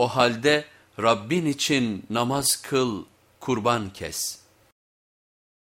O halde Rabbin için namaz kıl, kurban kes.''